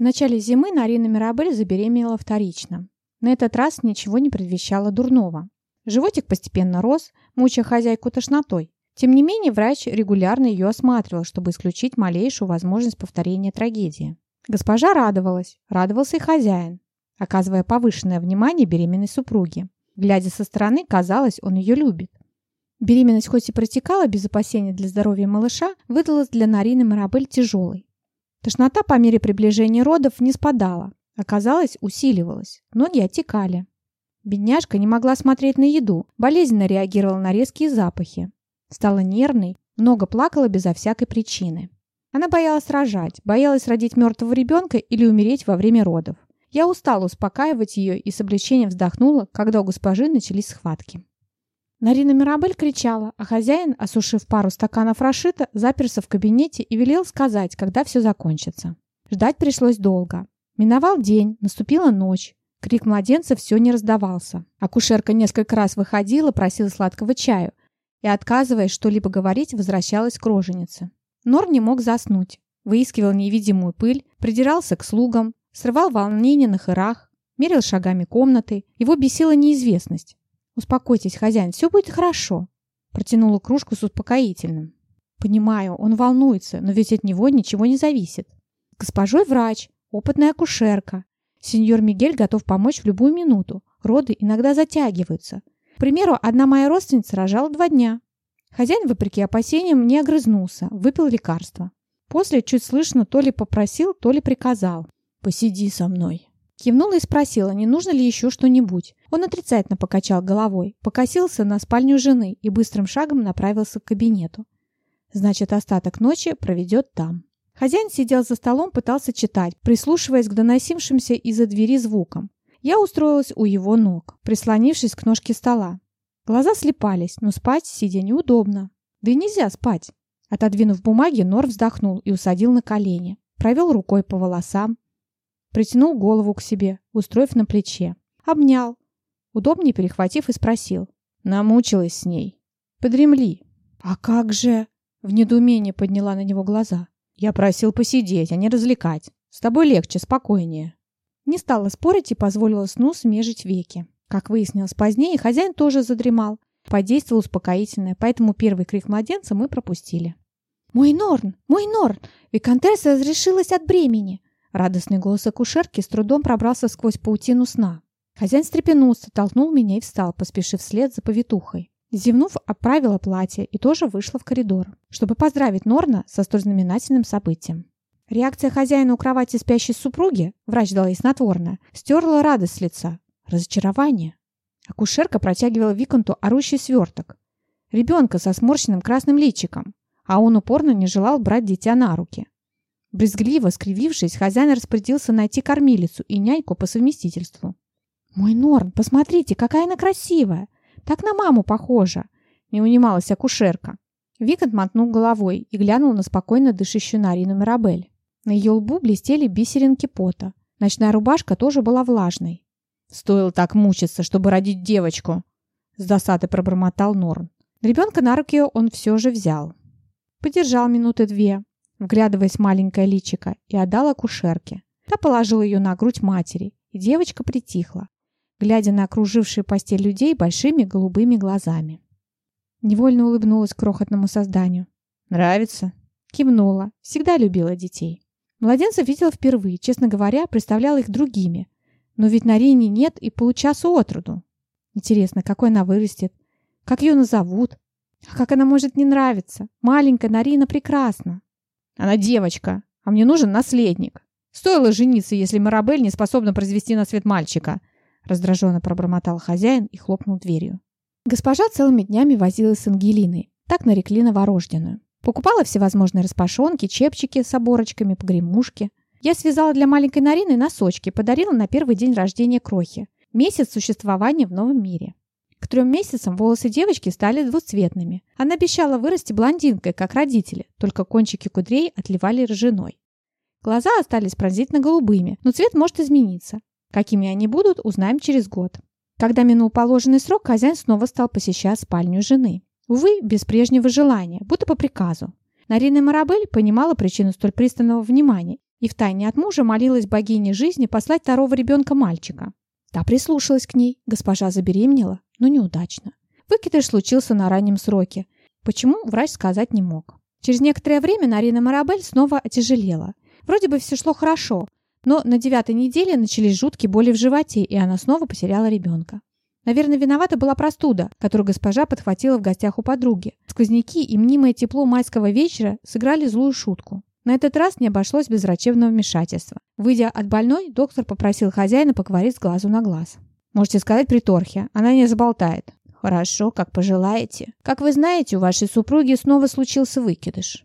В начале зимы Нарина Мирабель забеременела вторично. На этот раз ничего не предвещало дурного. Животик постепенно рос, мучая хозяйку тошнотой. Тем не менее, врач регулярно ее осматривал, чтобы исключить малейшую возможность повторения трагедии. Госпожа радовалась, радовался и хозяин, оказывая повышенное внимание беременной супруге. Глядя со стороны, казалось, он ее любит. Беременность хоть и протекала без опасения для здоровья малыша, выдалась для Нарины Марабель тяжелой. Тошнота по мере приближения родов не спадала, оказалось, усиливалась, ноги отекали. Бедняжка не могла смотреть на еду, болезненно реагировала на резкие запахи. Стала нервной, много плакала безо всякой причины. Она боялась рожать, боялась родить мертвого ребенка или умереть во время родов. Я устала успокаивать ее и с облегчением вздохнула, когда у госпожи начались схватки. Нарина Мирабель кричала, а хозяин, осушив пару стаканов рашита, заперся в кабинете и велел сказать, когда все закончится. Ждать пришлось долго. Миновал день, наступила ночь. Крик младенца все не раздавался. Акушерка несколько раз выходила, просила сладкого чаю и, отказываясь что-либо говорить, возвращалась к роженице. Нор не мог заснуть. Выискивал невидимую пыль, придирался к слугам, срывал волнение на хырах, мерил шагами комнаты. Его бесила неизвестность. «Успокойтесь, хозяин, все будет хорошо», — протянула кружку с успокоительным. «Понимаю, он волнуется, но ведь от него ничего не зависит. Госпожой врач, опытная акушерка. Сеньор Мигель готов помочь в любую минуту. Роды иногда затягиваются. К примеру, одна моя родственница рожала два дня. Хозяин, вопреки опасениям, не огрызнулся, выпил лекарство. После чуть слышно то ли попросил, то ли приказал. «Посиди со мной». Кивнула и спросила, не нужно ли еще что-нибудь. Он отрицательно покачал головой, покосился на спальню жены и быстрым шагом направился к кабинету. Значит, остаток ночи проведет там. Хозяин сидел за столом, пытался читать, прислушиваясь к доносившимся из-за двери звукам. Я устроилась у его ног, прислонившись к ножке стола. Глаза слепались, но спать, сидя, неудобно. Да и нельзя спать. Отодвинув бумаги, Нор вздохнул и усадил на колени. Провел рукой по волосам, Притянул голову к себе, устроив на плече. Обнял. Удобнее перехватив и спросил. Намучилась с ней. Подремли. А как же? В недоумении подняла на него глаза. Я просил посидеть, а не развлекать. С тобой легче, спокойнее. Не стала спорить и позволила сну смежить веки. Как выяснилось позднее, хозяин тоже задремал. Подействовал успокоительное, поэтому первый крик младенца мы пропустили. «Мой Норн! Мой Норн! Викантесса разрешилась от бремени!» Радостный голос акушерки с трудом пробрался сквозь паутину сна. Хозяин встрепенулся, толкнул меня и встал, поспешив вслед за повитухой. Зевнув, оправила платье и тоже вышла в коридор, чтобы поздравить Норна со столь знаменательным событием. Реакция хозяина у кровати спящей супруги, врач дала ей снотворное, стерла радость с лица. Разочарование. Акушерка протягивала Виконту орущий сверток. Ребенка со сморщенным красным личиком, а он упорно не желал брать дитя на руки. Брезгливо скривившись, хозяин распорядился найти кормилицу и няньку по совместительству. «Мой Норн, посмотрите, какая она красивая! Так на маму похожа!» Не унималась акушерка. Викант мотнул головой и глянул на спокойно дышащую Нарину Мирабель. На ее лбу блестели бисеринки пота. Ночная рубашка тоже была влажной. «Стоило так мучиться, чтобы родить девочку!» С досады пробормотал Норн. Ребенка на руки он все же взял. Подержал минуты две, вглядываясь в маленькое личико, и отдал акушерке. Та положила ее на грудь матери, и девочка притихла, глядя на окружившие постель людей большими голубыми глазами. Невольно улыбнулась крохотному созданию. «Нравится?» Кивнула. Всегда любила детей. Младенцев видела впервые, честно говоря, представляла их другими. Но ведь на Рине нет и получасу от роду. Интересно, какой она вырастет? Как ее назовут? А как она может не нравиться? Маленькая Нарина прекрасна. Она девочка, а мне нужен наследник. Стоило жениться, если Марабель не способна произвести на свет мальчика. Раздраженно пробормотал хозяин и хлопнул дверью. Госпожа целыми днями возилась с Ангелиной. Так нарекли новорожденную. Покупала всевозможные распашонки, чепчики с оборочками, погремушки. Я связала для маленькой Нарины носочки, подарила на первый день рождения крохи. Месяц существования в новом мире. Трем месяцам волосы девочки стали двуцветными. Она обещала вырасти блондинкой, как родители, только кончики кудрей отливали ржаной. Глаза остались пронзительно голубыми, но цвет может измениться. Какими они будут, узнаем через год. Когда минул положенный срок, хозяин снова стал посещать спальню жены. Увы, без прежнего желания, будто по приказу. Нарина Марабель понимала причину столь пристального внимания и втайне от мужа молилась богине жизни послать второго ребенка мальчика. Та прислушалась к ней, госпожа забеременела, но неудачно. Выкидыш случился на раннем сроке. Почему, врач сказать не мог. Через некоторое время Нарина Марабель снова отяжелела. Вроде бы все шло хорошо, но на девятой неделе начались жуткие боли в животе, и она снова потеряла ребенка. Наверное, виновата была простуда, которую госпожа подхватила в гостях у подруги. Сквозняки и мнимое тепло майского вечера сыграли злую шутку. На этот раз не обошлось без врачебного вмешательства. Выйдя от больной, доктор попросил хозяина поговорить с глазу на глаз. «Можете сказать при Торхе, она не заболтает». «Хорошо, как пожелаете. Как вы знаете, у вашей супруги снова случился выкидыш.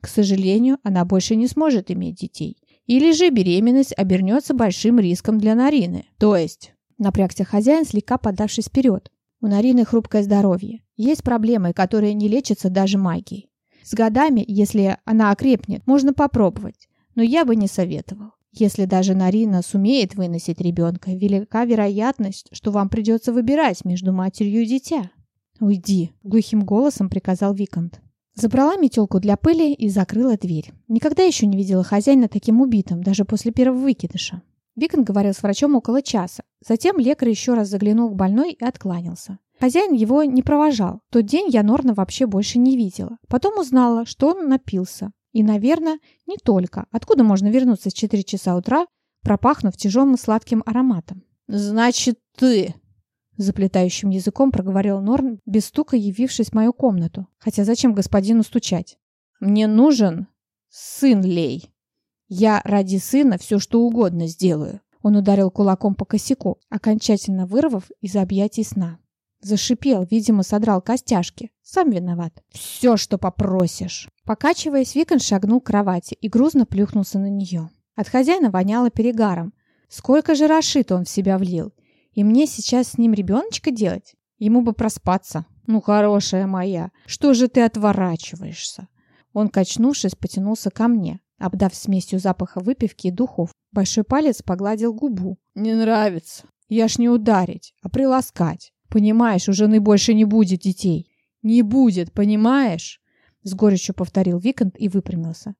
К сожалению, она больше не сможет иметь детей. Или же беременность обернется большим риском для Нарины. То есть...» Напрягся хозяин, слегка подавшись вперед. У Нарины хрупкое здоровье. Есть проблемы, которые не лечатся даже магией. С годами, если она окрепнет, можно попробовать. Но я бы не советовал. Если даже Нарина сумеет выносить ребенка, велика вероятность, что вам придется выбирать между матерью и дитя. «Уйди», — глухим голосом приказал Викант. Забрала метелку для пыли и закрыла дверь. Никогда еще не видела хозяина таким убитым, даже после первого выкидыша. Викант говорил с врачом около часа. Затем лекарь еще раз заглянул к больной и откланялся. Хозяин его не провожал. В тот день я Норна вообще больше не видела. Потом узнала, что он напился. И, наверное, не только. Откуда можно вернуться в 4 часа утра, пропахнув тяжелым сладким ароматом? «Значит, ты...» Заплетающим языком проговорил Норн, без стука явившись в мою комнату. Хотя зачем господину стучать? «Мне нужен сын Лей. Я ради сына все, что угодно сделаю». Он ударил кулаком по косяку, окончательно вырвав из объятий сна. Зашипел, видимо, содрал костяшки. Сам виноват. «Все, что попросишь!» Покачиваясь, Викон шагнул к кровати и грузно плюхнулся на нее. От хозяина воняло перегаром. Сколько же рашит он в себя влил. И мне сейчас с ним ребеночка делать? Ему бы проспаться. Ну, хорошая моя, что же ты отворачиваешься? Он, качнувшись, потянулся ко мне, обдав смесью запаха выпивки и духов. Большой палец погладил губу. Не нравится. Я ж не ударить, а приласкать. Понимаешь, у жены больше не будет детей. Не будет, понимаешь? С горечью повторил Викант и выпрямился.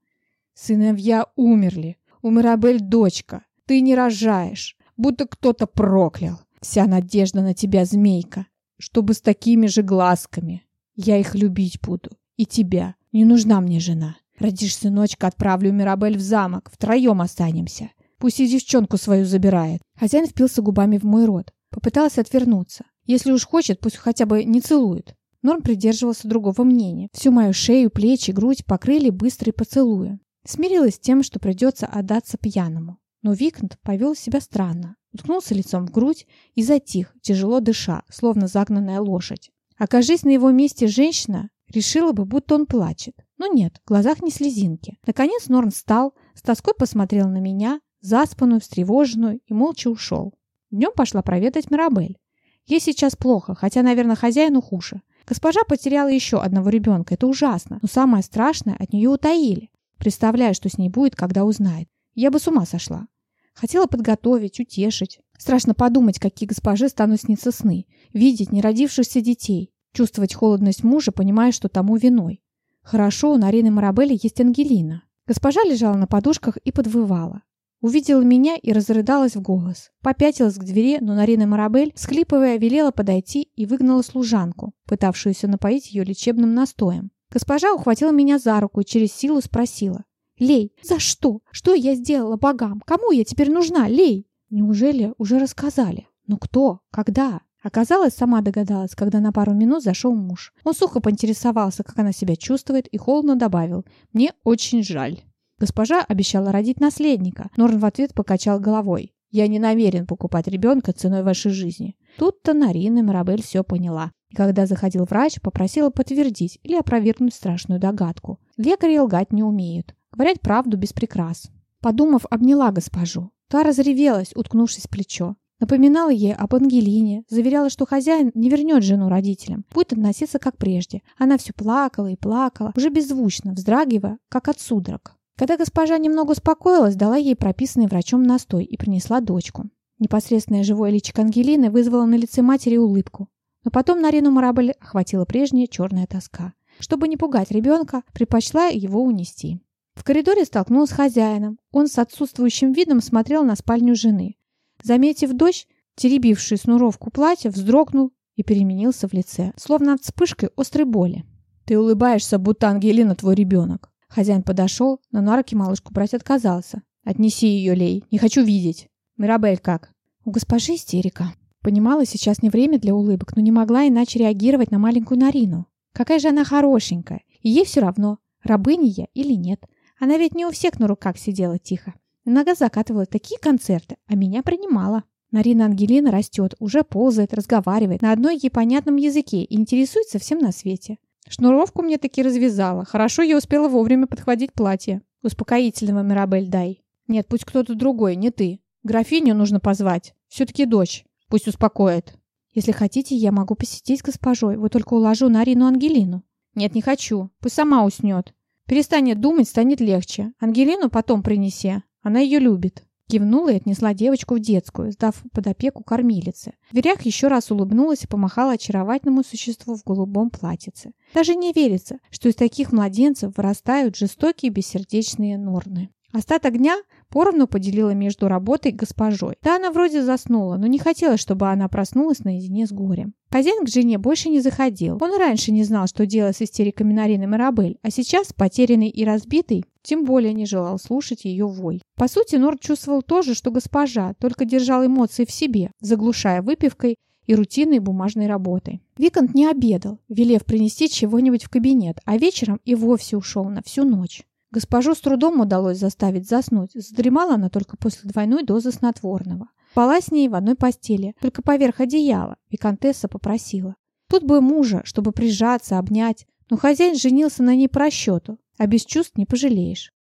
Сыновья умерли. У Мирабель дочка. Ты не рожаешь. Будто кто-то проклял. Вся надежда на тебя, змейка. Чтобы с такими же глазками. Я их любить буду. И тебя. Не нужна мне жена. Родишь сыночка, отправлю Мирабель в замок. Втроем останемся. Пусть и девчонку свою забирает. Хозяин впился губами в мой рот. Попытался отвернуться. Если уж хочет, пусть хотя бы не целует. Норм придерживался другого мнения. Всю мою шею, плечи, грудь покрыли быстрые поцелуи. Смирилась с тем, что придется отдаться пьяному. Но Викант повел себя странно. Уткнулся лицом в грудь и затих, тяжело дыша, словно загнанная лошадь. Окажись на его месте женщина, решила бы, будто он плачет. Но нет, в глазах не слезинки. Наконец Норн встал, с тоской посмотрел на меня, заспанную, встревоженную, и молча ушел. Днем пошла проведать Мирабель. Ей сейчас плохо, хотя, наверное, хозяину хуже. Госпожа потеряла еще одного ребенка. Это ужасно. Но самое страшное, от нее утаили. Представляю, что с ней будет, когда узнает. Я бы с ума сошла. Хотела подготовить, утешить. Страшно подумать, какие госпожи станут сниться сны. Видеть неродившихся детей. Чувствовать холодность мужа, понимая, что тому виной. Хорошо, у Нарины Марабелли есть Ангелина. Госпожа лежала на подушках и подвывала. Увидела меня и разрыдалась в голос. Попятилась к двери, но Нарина Марабель, схлипывая, велела подойти и выгнала служанку, пытавшуюся напоить ее лечебным настоем. Госпожа ухватила меня за руку и через силу спросила. «Лей, за что? Что я сделала богам? Кому я теперь нужна, Лей?» Неужели уже рассказали? Но кто? Когда? Оказалось, сама догадалась, когда на пару минут зашел муж. Он сухо поинтересовался, как она себя чувствует, и холодно добавил «Мне очень жаль». Госпожа обещала родить наследника. Норн в ответ покачал головой. «Я не намерен покупать ребенка ценой вашей жизни». Тут-то Нарина Мирабель все поняла. И когда заходил врач, попросила подтвердить или опровергнуть страшную догадку. Лекари лгать не умеют. Говорят правду без прикрас. Подумав, обняла госпожу. Та разревелась, уткнувшись в плечо. Напоминала ей об Ангелине, заверяла, что хозяин не вернет жену родителям, будет относиться как прежде. Она все плакала и плакала, уже беззвучно, вздрагивая, как от судорог. Когда госпожа немного успокоилась, дала ей прописанный врачом настой и принесла дочку. Непосредственное живое личико Ангелины вызвало на лице матери улыбку. Но потом Нарину Марабель охватила прежняя черная тоска. Чтобы не пугать ребенка, предпочла его унести. В коридоре столкнулась с хозяином. Он с отсутствующим видом смотрел на спальню жены. Заметив дождь, теребивший снуровку платья, вздрогнул и переменился в лице, словно от вспышкой острой боли. «Ты улыбаешься, будто Ангелина твой ребенок». Хозяин подошел, но на руки малышку брать отказался. «Отнеси ее, Лей, не хочу видеть». «Мирабель как?» «У госпожи истерика». Понимала, сейчас не время для улыбок, но не могла иначе реагировать на маленькую Нарину. Какая же она хорошенькая. И ей все равно, рабыня я или нет. Она ведь не у всех на руках сидела тихо. Иногда закатывала такие концерты, а меня принимала. Нарина Ангелина растет, уже ползает, разговаривает на одной ей понятном языке и интересуется всем на свете. Шнуровку мне таки развязала. Хорошо я успела вовремя подхватить платье. Успокоительного, Мирабель, дай. Нет, пусть кто-то другой, не ты. Графиню нужно позвать. Все-таки дочь. Пусть успокоит. Если хотите, я могу посетить госпожой. Вот только уложу Нарину Ангелину. Нет, не хочу. Пусть сама уснет. Перестанет думать, станет легче. Ангелину потом принеси. Она ее любит. Кивнула и отнесла девочку в детскую, сдав под опеку кормилицы. В дверях еще раз улыбнулась и помахала очаровательному существу в голубом платьице. Даже не верится, что из таких младенцев вырастают жестокие бессердечные норны. Остаток дня поровну поделила между работой и госпожой. Да, она вроде заснула, но не хотела, чтобы она проснулась наедине с горем. Хозяин к жене больше не заходил. Он раньше не знал, что делать с истериками Нарины Марабель, а сейчас, потерянный и разбитый, тем более не желал слушать ее вой. По сути, Норд чувствовал то же, что госпожа, только держал эмоции в себе, заглушая выпивкой и рутинной бумажной работой. Викант не обедал, велев принести чего-нибудь в кабинет, а вечером и вовсе ушел на всю ночь. Госпожу с трудом удалось заставить заснуть. Задремала она только после двойной дозы снотворного. Спала с ней в одной постели, только поверх одеяла, виконтесса попросила. Тут бы мужа, чтобы прижаться, обнять, но хозяин женился на ней по расчету, а без чувств не пожалеешь.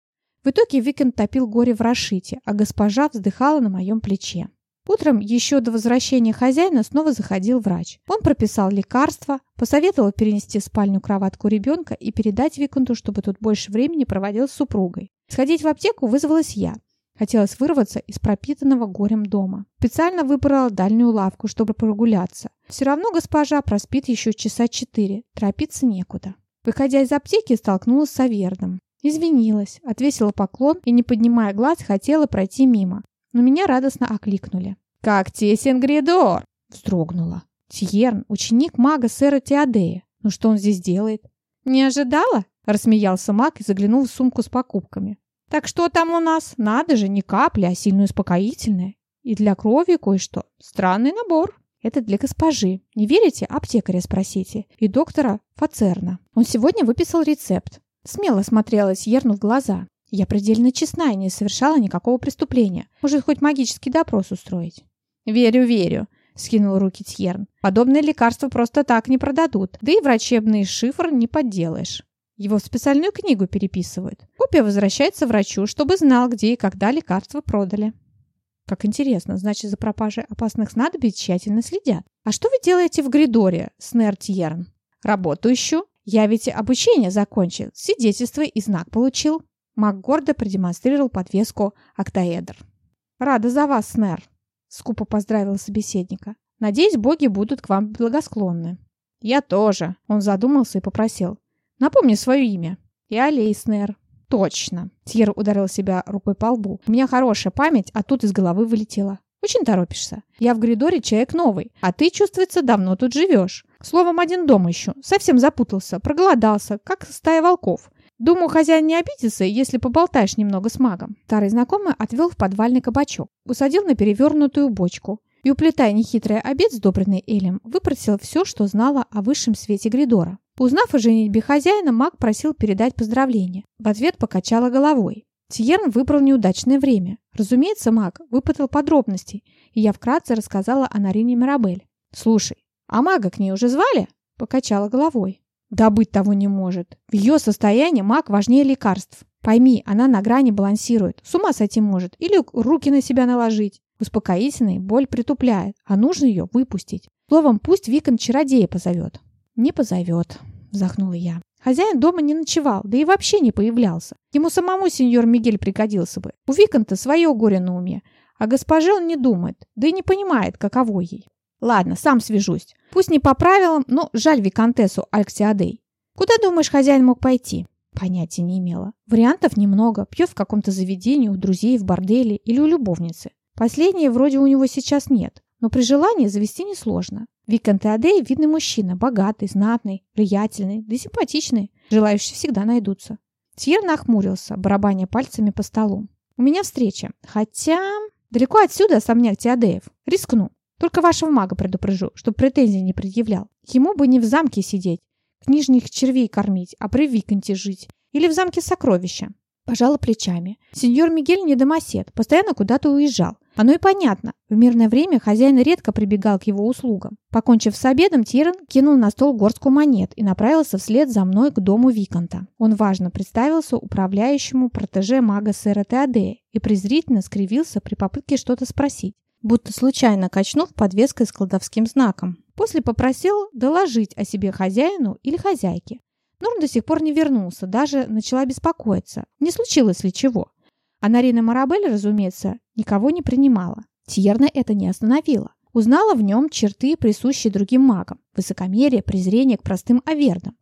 В итоге Викент топил горе в Рашите, а госпожа вздыхала на моем плече. Утром, еще до возвращения хозяина, снова заходил врач. Он прописал лекарства, посоветовал перенести в спальню кроватку ребенка и передать Виконту, чтобы тот больше времени проводил с супругой. Сходить в аптеку вызвалась я. Хотелось вырваться из пропитанного горем дома. Специально выбрала дальнюю лавку, чтобы прогуляться. Все равно госпожа проспит еще часа четыре. Торопиться некуда. Выходя из аптеки, столкнулась с Авердом. Извинилась, отвесила поклон и, не поднимая глаз, хотела пройти мимо но меня радостно окликнули. «Как тесен Гридор!» Вздрогнула. «Тьерн, ученик мага сэра Теодея. Ну что он здесь делает?» «Не ожидала?» Рассмеялся маг и заглянул в сумку с покупками. «Так что там у нас? Надо же, не капли, а сильно успокоительное. И для крови кое-что. Странный набор». Это для госпожи. Не верите? Аптекаря спросите. И доктора Фацерна. Он сегодня выписал рецепт. Смело смотрелась Ерну в глаза. Я предельно честна и не совершала никакого преступления. Может, хоть магический допрос устроить?» «Верю, верю», — скинул руки Тьерн. «Подобные лекарства просто так не продадут, да и врачебный шифр не подделаешь. Его в специальную книгу переписывают. Копия возвращается врачу, чтобы знал, где и когда лекарства продали». «Как интересно, значит, за пропажей опасных снадобий тщательно следят. А что вы делаете в Гридоре, Снер Тьерн?» «Работу ищу. Я ведь обучение закончил, свидетельство и знак получил». Мак гордо продемонстрировал подвеску октаэдр. «Рада за вас, Снер!» — скупо поздравила собеседника. «Надеюсь, боги будут к вам благосклонны». «Я тоже!» — он задумался и попросил. «Напомни свое имя». «Я Лейснер». «Точно!» — Тьер ударил себя рукой по лбу. «У меня хорошая память, а тут из головы вылетела. Очень торопишься. Я в Гридоре человек новый, а ты, чувствуется, давно тут живешь. Словом, один дом еще. Совсем запутался, проголодался, как стая волков. Думаю, хозяин не обидится, если поболтаешь немного с магом. Старый знакомый отвел в подвальный кабачок, усадил на перевернутую бочку и, уплетая нехитрый обед, сдобренный Элем, выпросил все, что знала о высшем свете Гридора. Узнав о женитьбе хозяина, маг просил передать поздравления. В ответ покачала головой. Тьерн выбрал неудачное время. Разумеется, маг выпытал подробности, и я вкратце рассказала о Нарине Мирабель. «Слушай, а мага к ней уже звали?» Покачала головой. Да быть того не может. В ее состоянии маг важнее лекарств. Пойми, она на грани балансирует. С ума сойти может. Или руки на себя наложить. Успокоительный боль притупляет, а нужно ее выпустить. Словом, пусть Викон чародея позовет. Не позовет, вздохнула я. Хозяин дома не ночевал, да и вообще не появлялся. Ему самому сеньор Мигель пригодился бы. У Виконта свое горе на уме, а госпоже он не думает, да и не понимает, каково ей. Ладно, сам свяжусь. Пусть не по правилам, но жаль виконтессу Альксиадей. Куда, думаешь, хозяин мог пойти? Понятия не имела. Вариантов немного. Пьет в каком-то заведении, у друзей, в борделе или у любовницы. Последнее вроде у него сейчас нет, но при желании завести несложно. Викант Адей видный мужчина, богатый, знатный, влиятельный, да симпатичный. Желающие всегда найдутся. Тьер нахмурился, барабаня пальцами по столу. «У меня встреча. Хотя... Далеко отсюда особняк Теодеев. Рискну. Только вашего мага предупрежу, чтобы претензий не предъявлял. Ему бы не в замке сидеть, книжных червей кормить, а при Виконте жить. Или в замке сокровища. Пожала плечами. Сеньор Мигель не домосед, постоянно куда-то уезжал. Оно и понятно. В мирное время хозяин редко прибегал к его услугам. Покончив с обедом, Тиран кинул на стол горстку монет и направился вслед за мной к дому Виконта. Он важно представился управляющему протеже мага сэра Теодея и презрительно скривился при попытке что-то спросить, будто случайно качнув подвеской с кладовским знаком. После попросил доложить о себе хозяину или хозяйке. Норм до сих пор не вернулся, даже начала беспокоиться. Не случилось ли чего? А Нарина Марабель, разумеется, никого не принимала. Тьерна это не остановило. Узнала в нем черты, присущие другим магам. Высокомерие, презрение к простым авердам.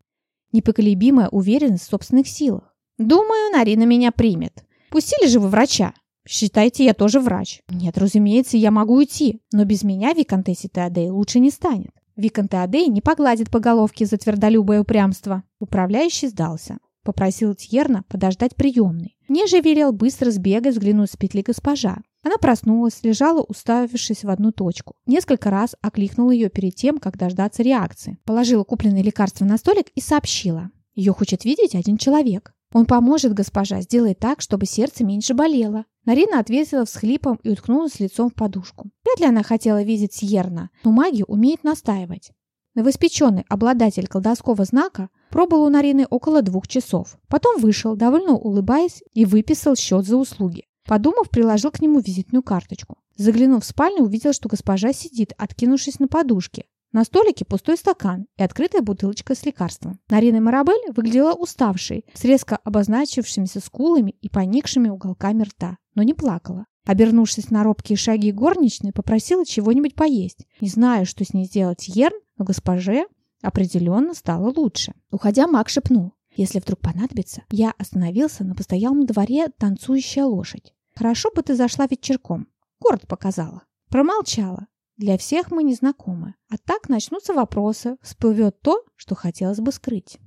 Непоколебимая уверенность в собственных силах. «Думаю, Нарина меня примет. Пустили же вы врача?» «Считайте, я тоже врач». «Нет, разумеется, я могу уйти, но без меня Викантессе Теодей лучше не станет». Виканте Адей не погладит по головке за твердолюбое упрямство. Управляющий сдался. Попросил Тьерна подождать приемной. Мне же велел быстро сбегать, взглянуть с петли госпожа. Она проснулась, лежала, уставившись в одну точку. Несколько раз окликнула ее перед тем, как дождаться реакции. Положила купленные лекарства на столик и сообщила. Ее хочет видеть один человек. Он поможет, госпожа, сделает так, чтобы сердце меньше болело. Нарина ответила всхлипом и уткнулась лицом в подушку. Вряд ли она хотела видеть Сьерна, но маги умеет настаивать. Новоспеченный обладатель колдовского знака пробыл у Нарины около двух часов. Потом вышел, довольно улыбаясь, и выписал счет за услуги. Подумав, приложил к нему визитную карточку. Заглянув в спальню, увидел, что госпожа сидит, откинувшись на подушке. На столике пустой стакан и открытая бутылочка с лекарством. Нарина Марабель выглядела уставшей, с резко обозначившимися скулами и поникшими уголками рта, но не плакала. Обернувшись на робкие шаги горничной, попросила чего-нибудь поесть. Не знаю, что с ней сделать Ерн, но госпоже определенно стало лучше. Уходя, маг шепнул. Если вдруг понадобится, я остановился на постоялом дворе танцующая лошадь. Хорошо бы ты зашла вечерком. Город показала. Промолчала. Для всех мы незнакомы. А так начнутся вопросы, всплывет то, что хотелось бы скрыть.